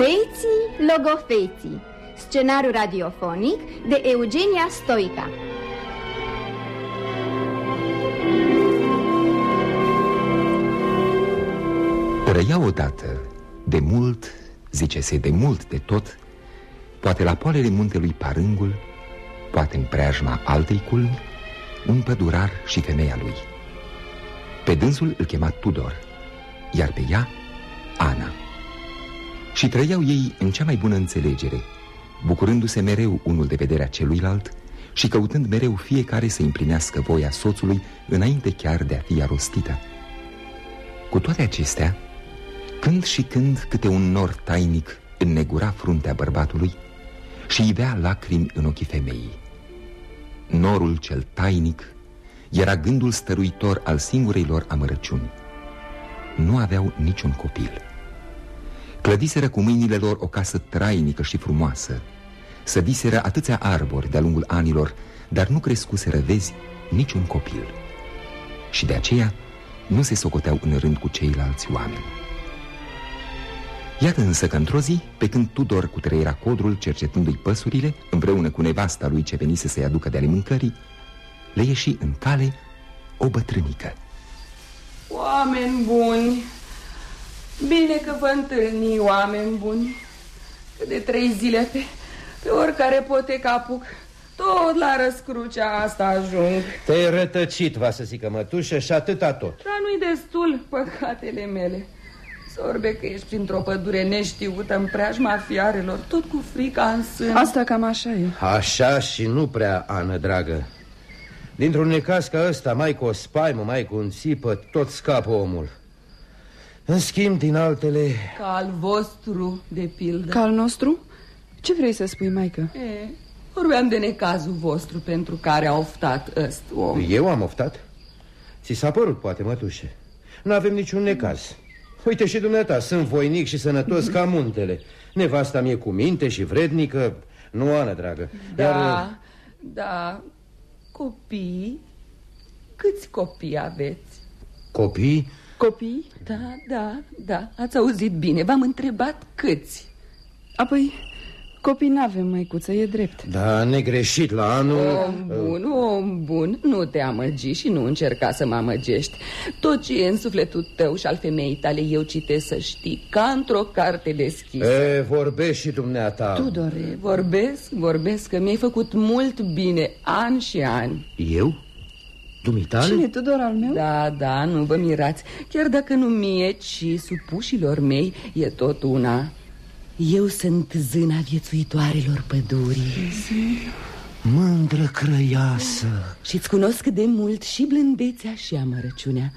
Feții logofeții. Scenariu radiofonic de Eugenia Stoica. Trăia odată, de mult, zice-se de mult de tot Poate la poalele muntelui Parângul Poate în preajma altei culmi Un pădurar și femeia lui. Pe dânsul îl chema Tudor Iar pe ea, Ana Și trăiau ei în cea mai bună înțelegere Bucurându-se mereu unul de vederea celuilalt Și căutând mereu fiecare să împlinească voia soțului Înainte chiar de a fi arostită Cu toate acestea când și când câte un nor tainic înnegura fruntea bărbatului și ivea lacrimi în ochii femeii. Norul cel tainic era gândul stăruitor al singurei lor amărăciuni. Nu aveau niciun copil. Clădiseră cu mâinile lor o casă trainică și frumoasă. Sădiseră atâția arbori de-a lungul anilor, dar nu crescuseră, vezi, niciun copil. Și de aceea nu se socoteau în rând cu ceilalți oameni. Iată însă că într-o zi, pe când Tudor cutreiera codrul cercetându-i păsurile, împreună cu nevasta lui ce venise să-i aducă de ale mâncării, le ieși în cale o bătrânică. Oameni buni, bine că vă întâlni, oameni buni. De trei zile pe, pe oricare potecă apuc, tot la răscrucea asta ajung. Te-ai rătăcit, va să zică mătușă, și atâta tot. Dar nu-i destul, păcatele mele. Sorbe că ești printr-o pădure neștiută în preajma fiarelor, tot cu frica în sân. Asta cam așa e. Așa și nu prea, Ană, dragă. Dintr-un necas ca ăsta, mai cu o spaimă, mai cu un țipă, tot scapă omul. În schimb, din altele... Ca al vostru, de pildă. Ca al nostru? Ce vrei să spui, maică? E, vorbeam de necazul vostru pentru care a oftat ăst om. Eu am oftat? Ți s-a părut, poate, mătușe. Nu avem niciun necaz. Uite și dumneata, sunt voinic și sănătos ca muntele Nevasta mie cu minte și vrednică Nu, Ana, dragă Da, Iar... da Copii Câți copii aveți? Copii? Copii? Da, da, da. Ați auzit bine, v-am întrebat câți. Apoi, Copii n-avem, măicuță, e drept. Da, negreșit la anul. Om bun, om bun, nu te amăgi și nu încerca să mă amăgești. Tot ce e în sufletul tău și al femeii tale eu citesc să știi Ca într-o carte deschisă. E, vorbești și dumneata. Tudore, vorbesc, vorbesc că mi-ai făcut mult bine, ani și ani Eu? Dumitale? Cine, Tudor al meu? Da, da, nu vă mirați Chiar dacă nu mie, ci supușilor mei, e tot una eu sunt zâna viețuitoarelor pădurii Mândră crăiasă Și-ți cunosc de mult și blândețea și amărăciunea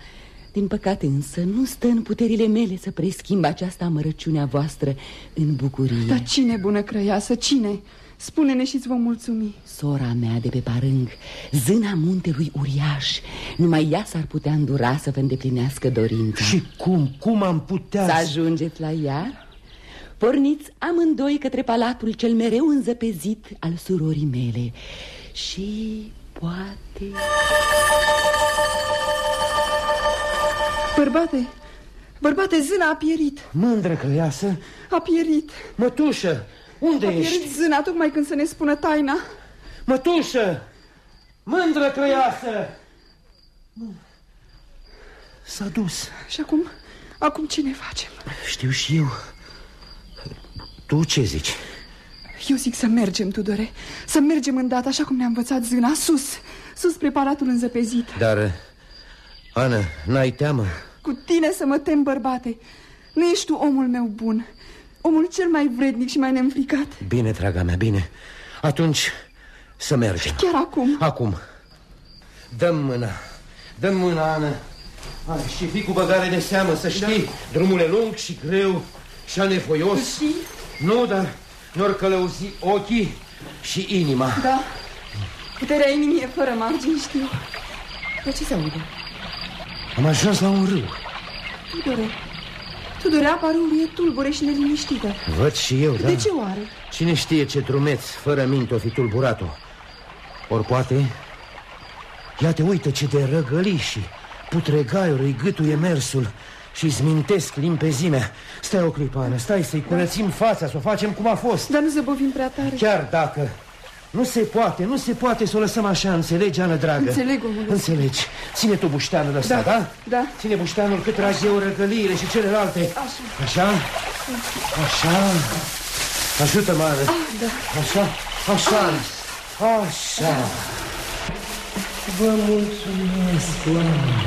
Din păcate însă nu stă în puterile mele să preschimb această amărăciune a voastră în bucurie Dar cine bună crăiasă, cine? Spune-ne și-ți vom mulțumi. Sora mea de pe parâng, zâna muntelui uriaș Numai ea s-ar putea îndura să vă îndeplinească dorința. Și cum, cum am putea să... ajungeți la ea? Porniți amândoi către palatul cel mereu înzăpezit al surorii mele. Și poate... Bărbate, bărbate, zâna a pierit. Mândră crăiasă A pierit. Mătușă, unde a ești? A pierit zâna tocmai când să ne spună taina. Mătușă, mândră crăiasă S-a dus. Și acum, acum ce ne facem? Știu și eu. Tu ce zici? Eu zic să mergem, Tudore. Să mergem îndată, așa cum ne-a învățat zâna Sus, sus spre palatul înzăpezit. Dar, Ana, n-ai teamă? Cu tine să mă tem, bărbate. Nu ești tu omul meu bun Omul cel mai vrednic și mai neînfricat. Bine, draga mea, bine. Atunci să mergem. Chiar acum? Acum. Dăm mâna. Dăm mâna, Ana. Hai, Și fii cu băgare de seamă, să știi. Da. Drumul e lung și greu și anevoios. Știi? Nu, dar ne-or călăuzi ochii și inima. Da, puterea inimii e fără margini, știu. Dar ce se aude? Am ajuns la un râu. Tudore, Tudore, apa râului e tulbure și neliniștită. Văd și eu, da. De ce oare? Cine știe ce drumeț, fără minte, o fi tulburat-o Ori poate Ia te uită ce de răgăli și putregaiuri îi gâtuie mersul și zmintesc limpezimea. Stai o clipă, Ana, stai să-i curățim fața, să o facem cum a fost. Dar nu zăbovim prea tare. Chiar dacă nu se poate, nu se poate să o lăsăm așa, înțelegi, Ana dragă? Înțeleg, omul Înțelegi. Ține tu bușteanul ăsta, da? Da, da. Ține bușteanul cât trag eu răgăliile și celelalte. Așa. Așa? Așa? Ajută-mă, Ana. Ah, da. Așa? Așa? Așa. Vă mulțumesc, oameni.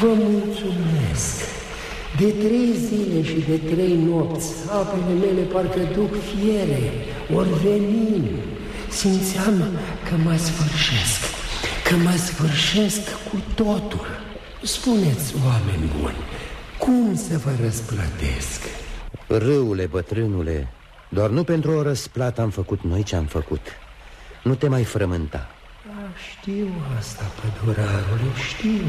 Vă mulțumesc. De trei zile și de trei nopți, apele mele parcă duc fiere, ori venin. Simțeam că mă sfârșesc, că mă sfârșesc cu totul. Spuneți, oameni buni, cum să vă răsplătesc? Râule, bătrânule, doar nu pentru o răsplată am făcut noi ce am făcut. Nu te mai frământa. A, știu asta, pădurarule, știu.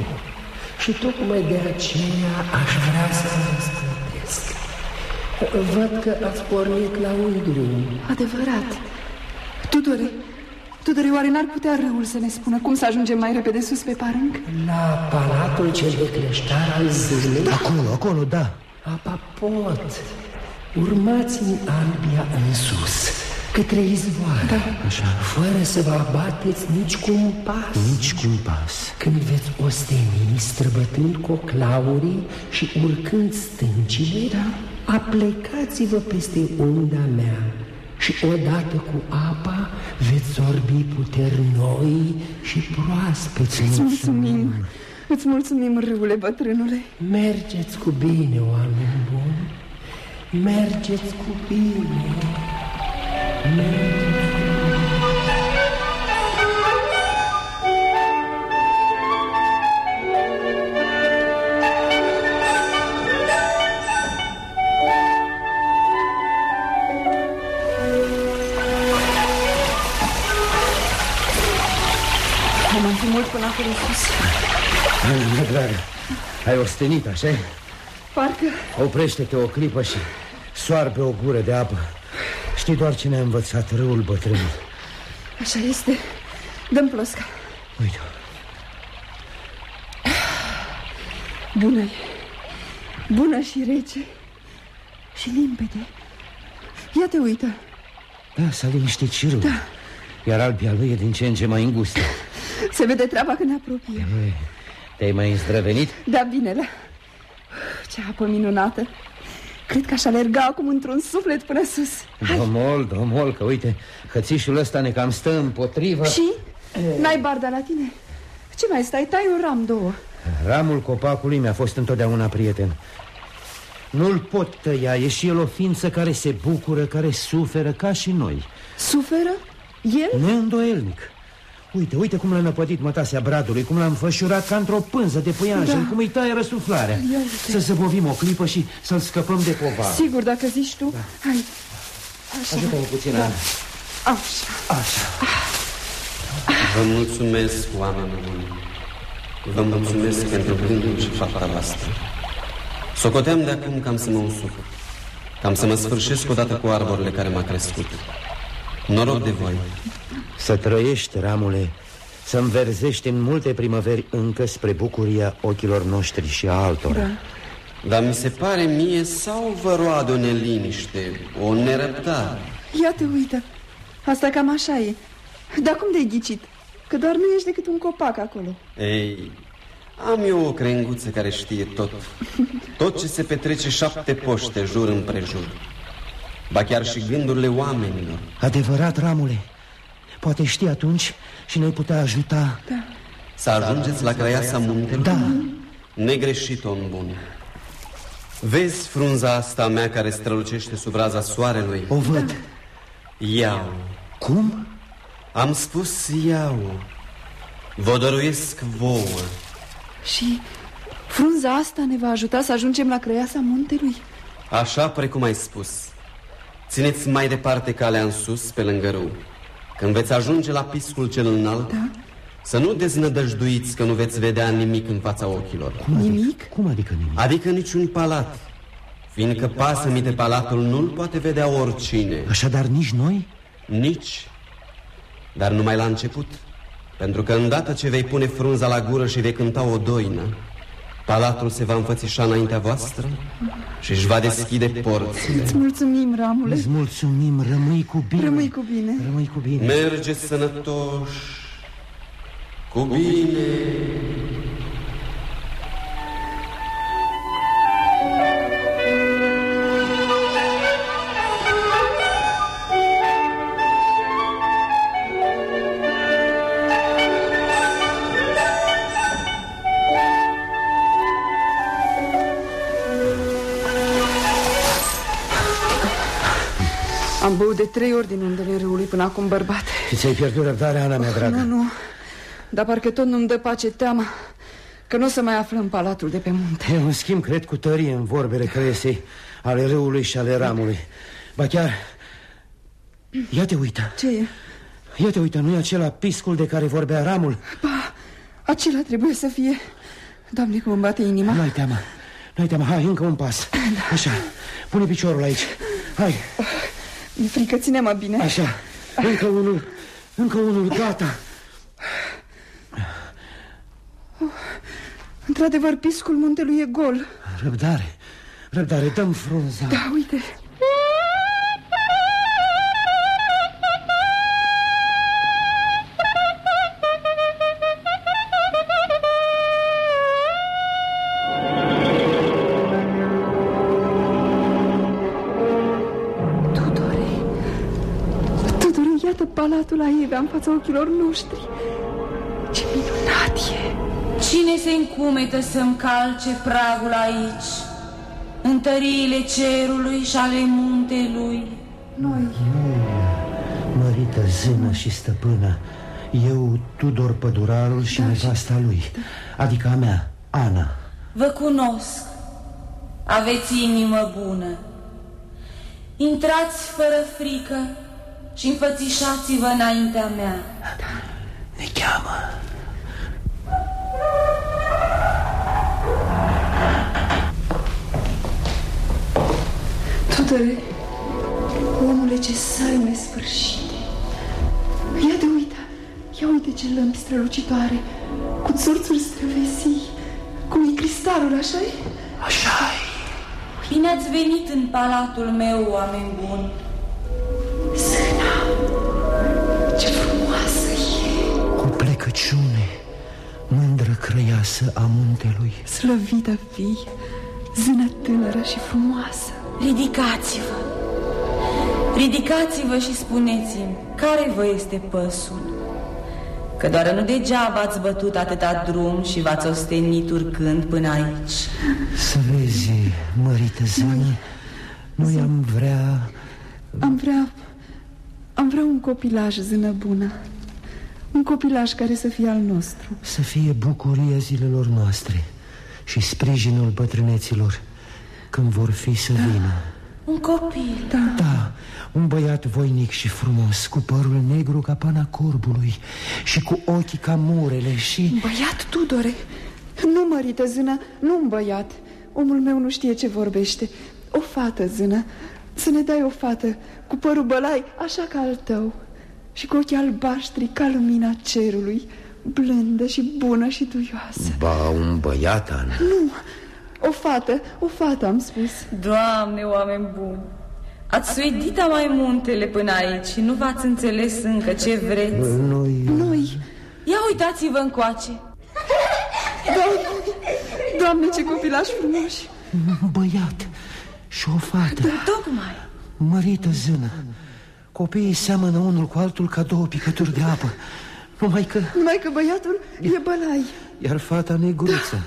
Și tocmai de aceea aș vrea să vă răsplătesc. Văd că ați pornit la un drum. Adevărat Tudore, Tudore, oare n-ar putea râul să ne spună cum să ajungem mai repede sus pe parâng? La palatul cel de creștar al zilei? Acolo, acolo, da. Apa pot. Urmați-mi albia în sus, către izvoare. Da. Așa. Fără să vă abateți nici cu un pas. Nici cu un pas. Când veți osteni, străbătând coclaurii și urcând stâncile, da. aplecați-vă peste unda mea și odată cu apa veți sorbi puteri noi și proaspete. Îți mulțumim Îți mulțumim, râule, bătrânule Mergeți cu bine, oameni buni. Mergeți cu bine. Mergeți. Ai ostenit, așa Parcă. Oprește-te o clipă și soarbe o gură de apă. Știi doar ce ne-a învățat râul bătrân așa este. Dăm plosca. Uite, bună -i. Bună și rece. Și limpede. Ia te uită. Da, s-a liniștit și râul. Da. Iar albia lui e din ce în ce mai îngustă. Se vede treaba când ne apropiem Ei, Te-ai mai îndrăvenit? Da, bine, la... Ce apă minunată Cred că aș alerga acum într-un suflet până sus Domol, domol, că uite Hățișul ăsta ne cam stă împotrivă Și? N-ai barda la tine? Ce mai stai? Tai un ram, două Ramul copacului mi-a fost întotdeauna prieten Nu-l pot tăia, e și el o ființă care se bucură, care suferă ca și noi Suferă? El? Neîndoielnic Uite, uite cum l-a năpădit mătasea bradului Cum l-a înfășurat ca într-o pânză de păianjen Da. Cum îi taie răsuflarea Ia uite. Să zăbovim o clipă și să-l scăpăm de povară Sigur, dacă zici tu Hai Așa, Ajută-mă puțin, Ana așa Așa Vă mulțumesc, oameni buni. Vă mulțumesc pentru gândul și fapta voastră. Socoteam de acum cam să mă usuc. Cam să mă sfârșesc odată cu arborile care m-a crescut. Noroc de voi. Să trăiești, ramule Să înverzești în multe primăveri încă spre bucuria ochilor noștri și a altora Da. Dar mi se pare mie sau vă roade o neliniște, o nerăbdare. Ia te uită Asta cam așa e Dar cum de-ai ghicit? Că doar nu ești decât un copac acolo Ei, am eu o crenguță care știe tot. Tot ce se petrece șapte poște jur împrejur. Ba chiar și gândurile oamenilor. Adevărat, ramule Poate știi atunci și ne-ai putea ajuta Să ajungeți la craiasa muntelui? Da, Negreșit, om bun. Vezi frunza asta a mea care strălucește sub raza soarelui? o văd Iau. Cum? Am spus iau. Vă dăruiesc vouă. Și frunza asta ne va ajuta să ajungem la crăiasa muntelui Așa precum ai spus. Țineți mai departe calea în sus, pe lângă râu. Când veți ajunge la piscul cel înalt, Da. să nu deznădăjduiți că nu veți vedea nimic în fața ochilor. Cum adică? Nimic? Cum adică nimic? Adică niciun palat. Fiindcă pasă-mi de palatul nu-l poate vedea oricine. Așadar nici noi? Nici. Dar numai la început. Pentru că îndată ce vei pune frunza la gură și vei cânta o doină, Palatul se va înfățișa înaintea voastră și își va deschide porțile. Îți mulțumim, Ramule. Îți mulțumim, rămâi cu bine. Rămâi cu bine. Rămâi cu bine. Mergeți sănătoși, cu bine. Trei ori din undele râului până acum, bărbate. Și ți-ai pierdut răbdarea, Ana mea dragă? Nu, nu, dar parcă tot nu-mi dă pace teama că nu o să mai aflăm palatul de pe munte. Eu, în schimb, cred cu tărie în vorbele cresei ale râului și ale ramului. Ba chiar... Ia te uită. Ce e? Ia te uită, nu-i acela piscul de care vorbea ramul? Ba, acela trebuie să fie. Doamne, cum îmi bate inima. Nu-ai teamă, nu-ai teamă, hai, încă un pas. Așa, pune piciorul aici. Hai, Mi-e frică, ține-mă bine. așa, încă unul, încă unul, gata. Într-adevăr, piscul muntelui e gol. Răbdare, răbdare, dăm frunza. Da, uite. Palatul Aievea în fața ochilor noștri. Ce minunat e! Cine se încumetă să-mi calce pragul aici? În tăriile cerului și ale muntelui. Noi, Mărită zână și stăpână, eu, Tudor Pădurarul și nevasta lui, adică a mea, Ana. Vă cunosc. Aveți inimă bună. Intrați fără frică și înfățișați-vă înaintea mea. Ne cheamă. Tudore, omule, ce saime sfârșite. Ia de uita, ia uite ce lămpi strălucitoare, cu țurțuri străvesii, cum e cristalul, așa -i? așa -i. Bine ați venit în palatul meu, oameni buni. Crăiasă a muntelui. Slăvită fii, zână tânără și frumoasă. Ridicați-vă. Ridicați-vă și spuneți-mi, care vă este păsul? Că doar nu degeaba ați bătut atâta drum și v-ați ostenit urcând până aici. Să vezi, mărită zână, noi am vrea... Am vrea, am vrea un copilaj, zână bună. Un copilaj care să fie al nostru. Să fie bucuria zilelor noastre și sprijinul bătrâneților când vor fi să vină. Un copil. Da, Da, un băiat voinic și frumos, cu părul negru ca pana corbului și cu ochii ca murele și... un băiat, Tudore. Nu, mărită zână, nu un băiat. Omul meu nu știe ce vorbește. O fată, zână. Să ne dai o fată cu părul bălai, așa ca al tău. Și cu ochii albaștri ca lumina cerului, blândă și bună și duioasă. Ba, un băiat, Ana. Nu, o fată, o fată am spus. Doamne, oameni buni, ați suidit mai muntele până aici și nu v-ați înțeles încă ce vreți. Noi... Noi, Ia uitați-vă încoace. Doamne, Doamne, ce copilași frumoși. Un băiat și o fată Tocmai. Mărită zână Copiii seamănă unul cu altul ca două picături de apă. Numai că... Numai că băiatul e bălai. Iar fata negruță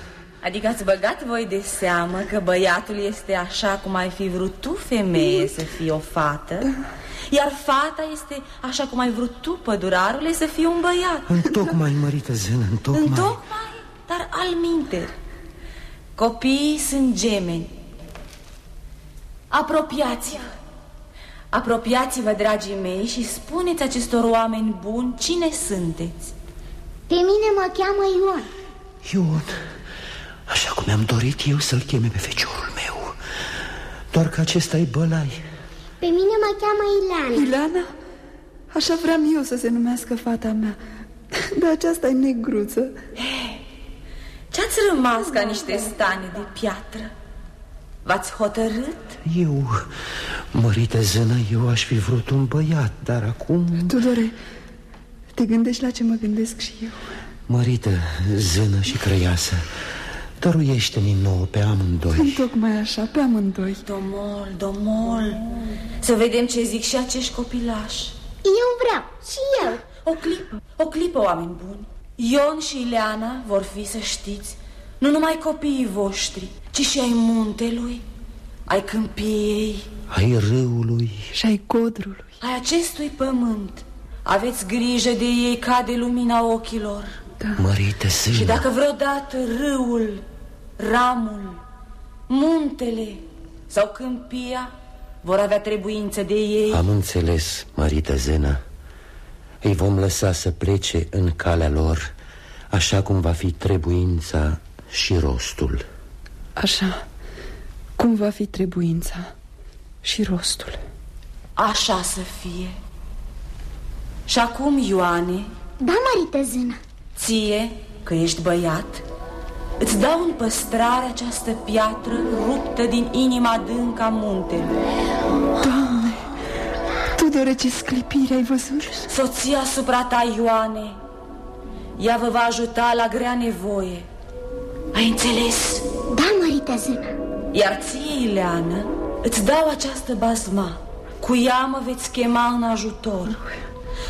Adică ați băgat voi de seamă că băiatul este așa cum ai fi vrut tu, femeie, să fii o fată? Iar fata este așa cum ai vrut tu, pădurarule, să fii un băiat? Întocmai, mărită zână, întocmai. Întocmai, dar al minter Copiii sunt gemeni. Apropiați-vă Apropiați-vă, dragii mei, și spuneți acestor oameni buni cine sunteți Pe mine mă cheamă Ion. Ion Așa cum mi-am dorit eu să-l cheme pe feciorul meu Doar că acesta e bălai Pe mine mă cheamă Ileana. Ileana? Așa vreau eu să se numească fata mea. Dar aceasta e negruță. Ce ați rămas ca niște stane de piatră? V-ați hotărât? Eu, mărită zână, eu aș fi vrut un băiat, dar acum... Tudore, te gândești la ce mă gândesc și eu. Mărită zână și crăiasă Dăruiește-mi nouă pe amândoi. Tocmai așa, pe amândoi. Domol, domol Să vedem ce zic și acești copilași. Eu vreau, și eu. O clipă, o clipă, oameni buni. Ion și Ileana vor fi, să știți Nu numai copiii voștri Ci și ai muntelui Ai câmpiei Ai râului. Și ai codrului. Ai acestui pământ. Aveți grijă de ei ca de lumina ochilor. Da. Mărită zână Și dacă vreodată râul, ramul, muntele sau câmpia vor avea trebuință de ei. Am înțeles, mărită zână. Îi vom lăsa să plece în calea lor Așa cum va fi trebuința și rostul. Așa. Cum va fi trebuința și rostul? Așa să fie. Și acum, Ioane Da, mărită zână. Ție, că ești băiat Îți dau în păstrare această piatră ruptă din inima adâncă a muntelui. Doamne, Tudore, ce sclipire ai văzut? Soția asupra ta, Ioane Ea vă va ajuta la grea nevoie Ai înțeles? Da, mărită zână Iar ție, Ileană, îți dau această bazma Cu ea mă veți chema în ajutor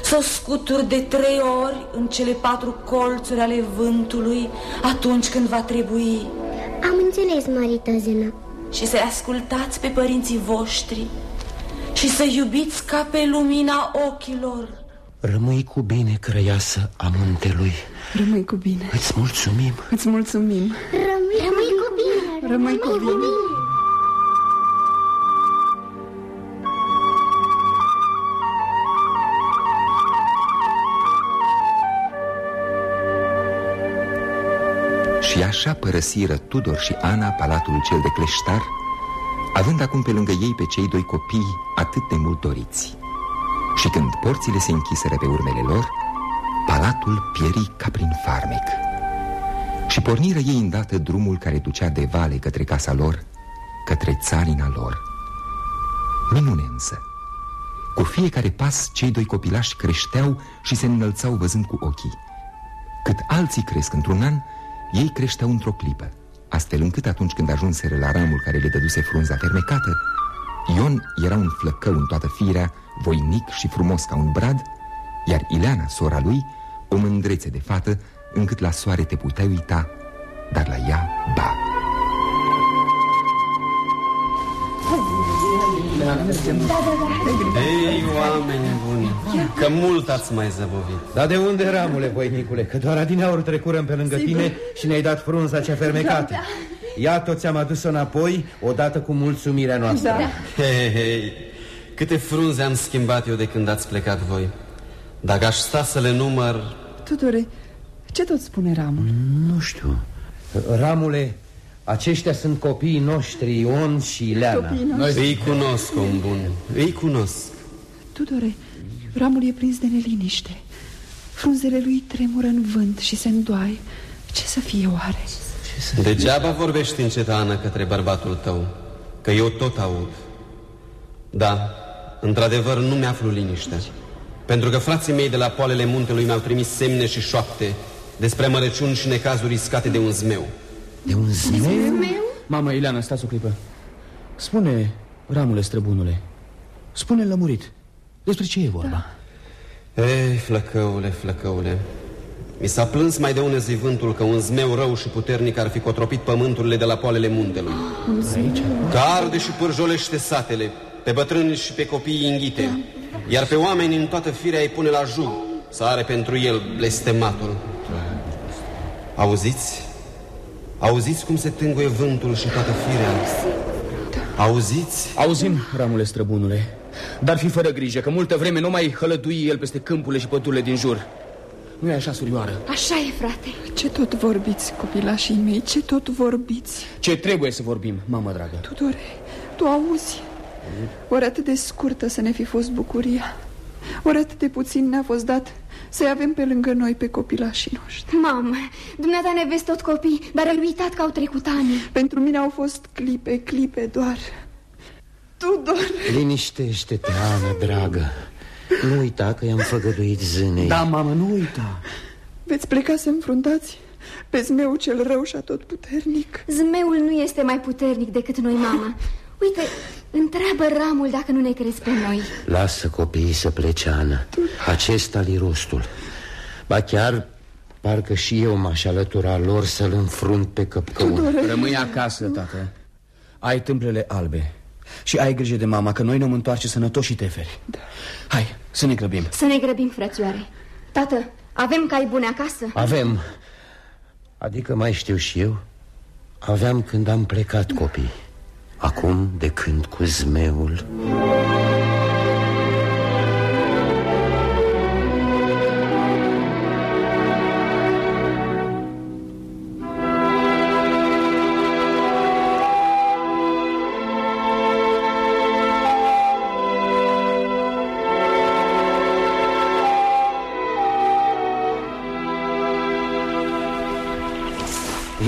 să o scuturi de trei ori în cele patru colțuri ale vântului atunci când va trebui. Am înțeles, mărită zână. Și să-i ascultați pe părinții voștri și să iubiți ca pe lumina ochilor. Rămâi cu bine, crăiasă a muntelui. Rămâi cu bine. Îți mulțumim. Îți mulțumim. Rămâi, Rămâi cu bine. Rămâi, Rămâi cu, cu bine. bine. Și așa părăsiră Tudor și Ana palatul cel de cleștar Având acum pe lângă ei pe cei doi copii atât de mult doriți Și când porțile se închiseră pe urmele lor Palatul pieri ca prin farmec. Și porniră ei îndată drumul care ducea de vale către casa lor Către țarina lor. Minune însă. Cu fiecare pas cei doi copilași creșteau și se înălțau văzând cu ochii. Cât alții cresc într-un an ei creșteau într-o clipă Astfel încât atunci când ajunseră la ramul care le dăduse frunza fermecată Ion era un flăcău în toată firea, voinic și frumos ca un brad Iar Ileana, sora lui, o mândrețe de fată Încât la soare te puteai uita, dar la ea, ba Ei, oameni buni, că mult ați mai zăbovit Dar de unde, ramule, voinicule? Că doar adineauri trecurăm pe lângă Sigur. tine și ne-ai dat frunza cea fermecată da, da. Iată, ți-am adus-o înapoi, odată cu mulțumirea noastră da. Hei, hei, câte frunze am schimbat eu de când ați plecat voi Dacă aș sta să le număr... Tudore, ce tot spune ramul? Nu știu. Ramule, aceștia sunt copiii noștri, Ion și Ileana. Noi îi cunosc, om bun, îi cunosc. Tudore, ramul e prins de neliniște. Frunzele lui tremură în vânt și se îndoaie. Ce să fie oare? Să Degeaba fie? vorbești încet, Ana, către bărbatul tău Că eu tot aud. Da, într-adevăr nu mi-aflu liniște Pentru că frații mei de la poalele muntelui mi-au trimis semne și șoapte Despre mărăciuni și necazuri iscate de un zmeu de un zmeu? Mamă, Ileana, stați o clipă Spune, ramule străbunule Spune lămurit Despre ce e vorba? Da. Ei, flăcăule, flăcăule Mi s-a plâns mai de ună zi vântul Că un zmeu rău și puternic ar fi cotropit pământurile de la poalele muntelui Aici? Că arde și pârjolește satele Pe bătrâni și pe copiii înghite da. Iar pe oameni în toată firea îi pune la jug Să are pentru el blestematul Auziți? Auziți cum se tânguie vântul și toată firea? Auziți? Auzim, ramule străbunule Dar fi fără grijă, că multă vreme nu mai hălădui el peste câmpurile și pădurile din jur nu e așa, surioară? Așa e, frate Ce tot vorbiți, copilașii mei, ce tot vorbiți? Ce trebuie să vorbim, mamă dragă? Tudore, tu auzi? Ori atât de scurtă să ne fi fost bucuria Ori atât de puțin ne-a fost dat să-i avem pe lângă noi pe copilașii noștri. Mamă, dumneata ne vezi tot copii, dar ai uitat că au trecut ani. Pentru mine au fost clipe, clipe doar. Tudor Liniștește-te, Ana, dragă. Nu uita că i-am făgăduit zânei. Da, mamă, nu uita. Veți pleca să înfruntați pe zmeu cel rău și tot puternic. Zmeul nu este mai puternic decât noi, mama Uite, întreabă ramul dacă nu ne crezi pe noi. Lasă copiii să plece, Ana. Acesta li rostul. Ba chiar parcă și eu m-aș alătura lor să-l înfrunt pe căpcăun. Rămâi acasă, tată. Ai tâmplele albe. Și ai grijă de mama, că noi ne-om întoarce sănătoși și teferi. Da. Hai, să ne grăbim. Să ne grăbim, frățioare. Tată, avem cai bune acasă? Avem. Adică mai știu și eu Aveam când am plecat copii Acum de când cu zmeul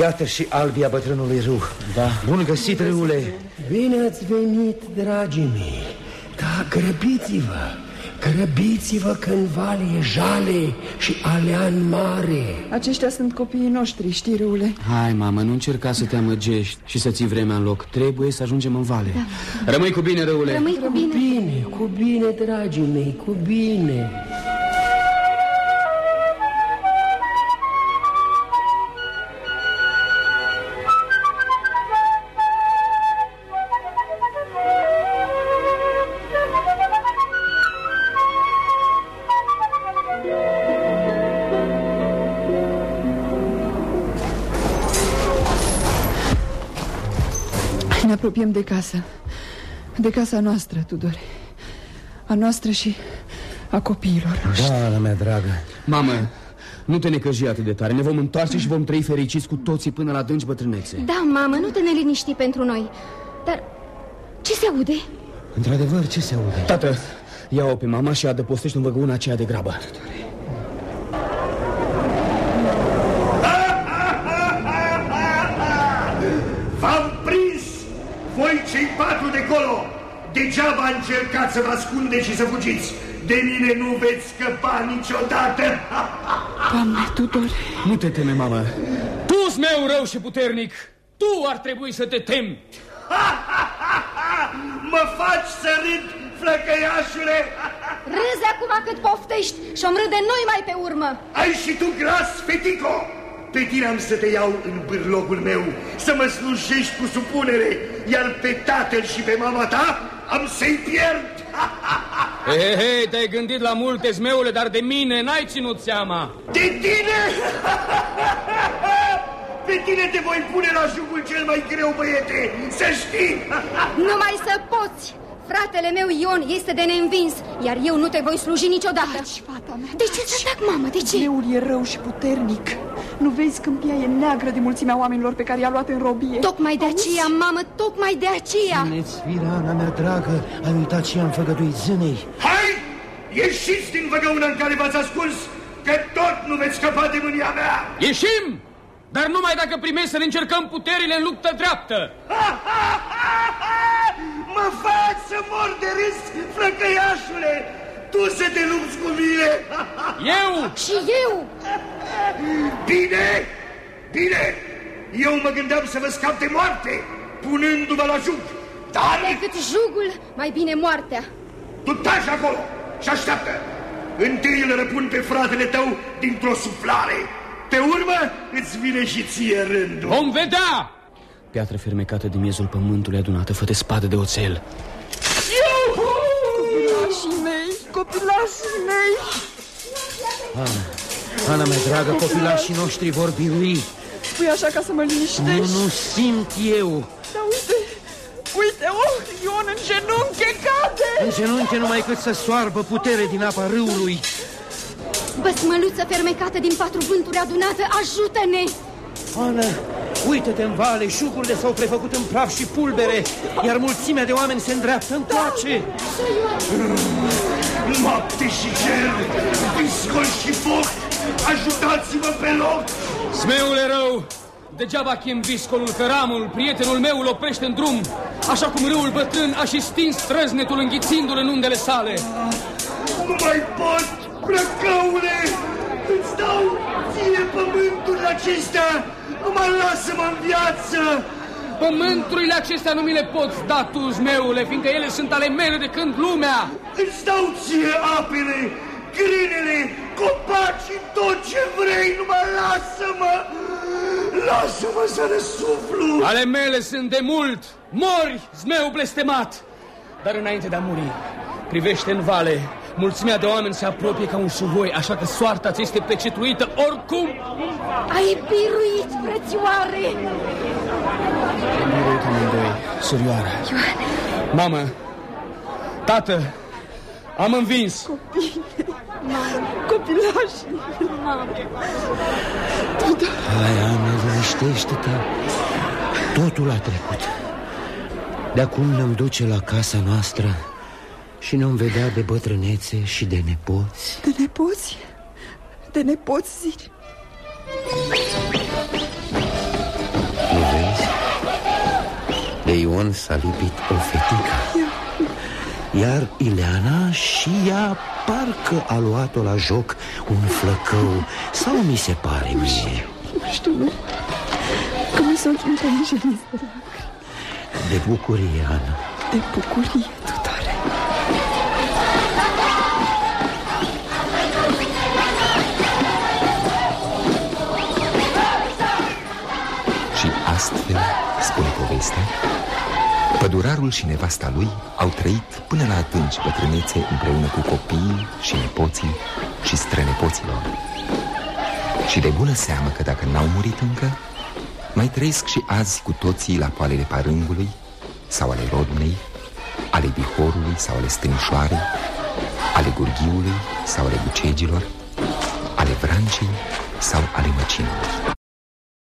Iată și albia bătrânului râu Da. Bun găsit, râule. Bine ați venit, dragii mei. Da, grăbiți-vă. Grăbiți-vă că în vale e jale și alean mare. Aceștia sunt copiii noștri, știi, râule? Hai, mamă, nu încerca să te amăgești și să ții vremea în loc. Trebuie să ajungem în vale. Da. Rămâi cu bine, răule Rămâi cu bine. Cu bine, cu bine, dragii mei, cu bine Ne apropiem de casă. De casa noastră, Tudore A noastră și a copiilor noștri. Da, Ana mea dragă. Mamă, nu te necăji atât de tare. Ne vom întoarce și vom trăi fericiți cu toții până la dânci bătrânețe. Da, mamă, nu te neliniști pentru noi. Dar ce se aude? Într-adevăr, ce se aude? Tată, ia-o pe mama și adăpostește în văgăuna aceea de grabă. V-am Degeaba încercați să vă ascundeți și să fugiți! De mine nu veți scăpa niciodată! Doamne, Tudor Nu te teme, mamă Tu, meu rău și puternic Tu ar trebui să te temi mă faci să râd, flăcăiașule! Râzi acum cât poftești și om râde noi mai pe urmă Ai și tu gras, fetico! Pe tine am să te iau în bârlogul meu, să mă slujești cu supunere, iar pe tatăl și pe mama ta am să-i pierd! Hei, hei, te-ai gândit la multe zmeule, dar de mine n-ai ținut seama De tine? Pe tine te voi pune la jugul cel mai greu, băiete, să știi! Numai să poți Fratele meu Ion este de neînvins Iar eu nu te voi sluji niciodată Taci, fata mea, De ce să tac, mamă? De ce? Zeul e rău și puternic Nu vezi câmpia e neagră de mulțimea oamenilor pe care i-a luat în robie Tocmai de aceea, mamă, tocmai de aceea Țineți firea, Ana mea dragă Ai uitat ce am făgăduit zânei Hai! Ieșiți din văgăuna în care v-ați ascuns, că tot nu veți scăpa de mânia mea! Ieșim! Dar numai dacă primești să ne încercăm puterile în luptă dreaptă Mă faci să mor de râs, flăcăiașule! Tu să te lupți cu mine! Eu! Și eu! Bine! Bine! Eu mă gândeam să vă scap de moarte, punându-vă la jug. Dar Decât jugul, mai bine moartea tu taci acolo și așteaptă. Întâi îl răpun pe fratele tău dintr-o suflare. Pe urmă îți vine și ție rândul. Vom vedea! Piatră fermecată din miezul pământului adunată, fă de spadă de oțel Copilașii mei, copilașii mei. Ana, Ana mea dragă, copilașii noștri vor birui. Spui așa ca să mă liniștești. Nu, nu simt eu. Dar uite, uite, oh, Ion în genunchi cade. În genunchi numai cât să soarbă putere din apa râului. Băsmăluță fermecată din patru vânturi adunată, ajută-ne! Ana, uite-te în vale, șucurile s-au prefăcut în praf și pulbere Iar mulțimea de oameni se îndreaptă încoace Noapte și cer, viscol și foc, ajutați-mă pe loc! Smeule rău, degeaba chem viscolul, că ramul, prietenul meu, îl oprește în drum, așa cum râul bătrân a și stins trăznetul înghițindu-l în undele sale. Nu mai pot, prăcăule! Îți dau ție pământurile acestea, numai lasă-mă în viață! Pământurile acestea nu mi le poți da tu, zmeule, fiindcă ele sunt ale mele de când lumea. Îți dau ție apele, grinele, copacii, tot ce vrei, numai lasă-mă! Lasă-mă să răsuflu! Ale mele sunt de mult! Mori, zmeu blestemat! Dar înainte de a muri, privește în vale, mulțimea de oameni se apropie ca un șuvoi, așa că soarta ți este pecetluită oricum. Ai biruit, frățioare! Am biruit amândoi, surioară. Mamă, tată, am învins. Copii, copilași, mamă. Hai, Ana, liniștește-te. Totul a trecut. De acum ne-am duce la casa noastră și ne-am vedea de bătrânețe și de nepoți. De nepoți? De nepoți, zici? Ion s-a lipit o fetică. Iar Ileana și ea parcă a luat-o la joc un flăcău. Sau mi se pare mie. Nu știu, nu. Că mi s-au încântărit De bucurie, Ana. De bucurie, tu Pădurarul și nevasta lui au trăit până la atunci bătrânețe împreună cu copiii și nepoții și strănepoților. Și de bună seamă că dacă n-au murit încă, mai trăiesc și azi cu toții la poalele parângului sau ale rodnei, ale bihorului sau ale stânișoarei, ale gurghiului sau ale bucegilor, ale vrancei sau ale